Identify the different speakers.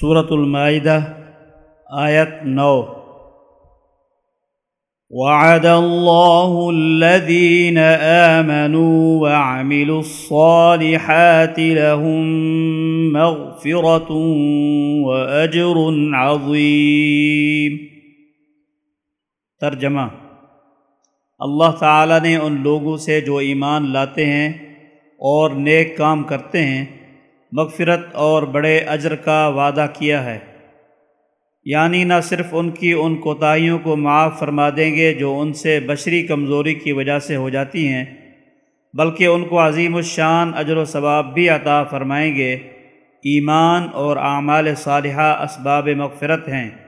Speaker 1: صورت المائدہ، آیت نو۔ وعد الله الذين آمنوا وعملوا الصالحات لهم مغفرة وأجر عظيم ترجمہ۔ اللہ تعالیٰ نے ان لوگوں سے جو ایمان لاتے ہیں اور نیک کام کرتے ہیں مغفرت اور بڑے اجر کا وعدہ کیا ہے۔ یعنی نہ صرف ان کی، ان کوتاہیوں کو معاف فرما دیں گے جو ان سے بشری کمزوری کی وجہ سے ہو جاتی ہیں، بلکہ ان کو عظیم الشان اجر و ثواب بھی عطا فرمائیں گے۔ ایمان اور اعمال صالحہ اسباب مغفرت ہیں۔